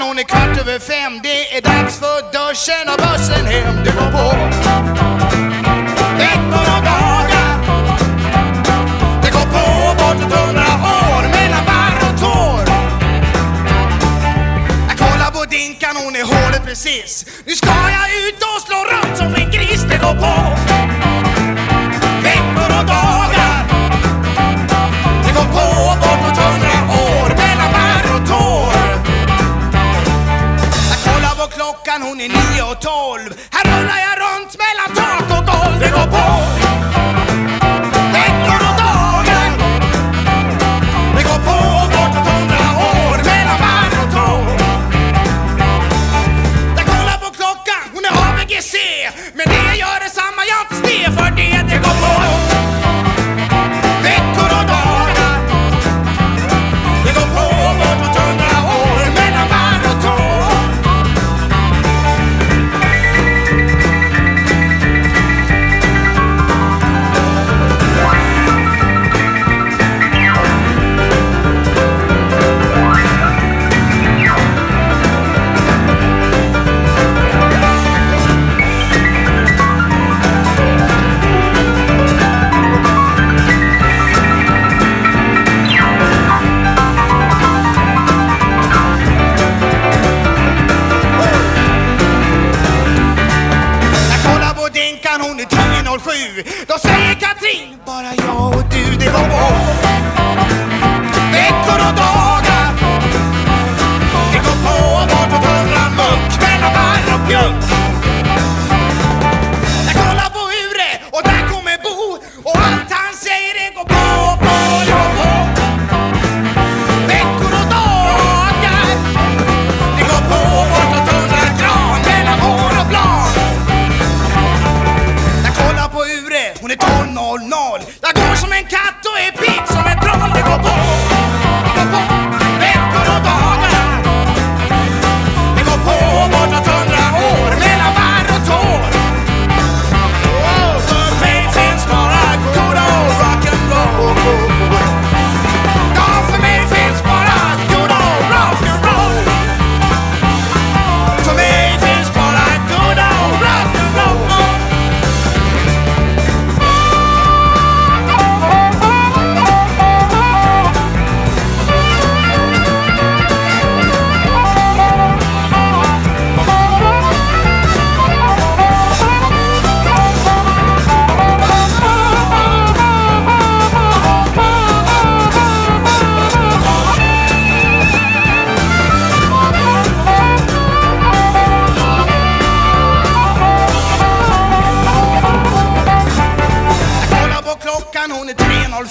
Hon är kvart över fem, det är dags för duschen och bussen hem. Det går på veckor och dagar. Det går på bortåt hundra år mellan barr och tår. Jag kollar på Dinkan, hon är hålet precis. Nu ska jag ut och slå runt som en gris. Det går på veckor och dagar. det gör detsamma, jag ste för det det går på. Katrin! Bara jag och du, det var vår. Veckor och dagar all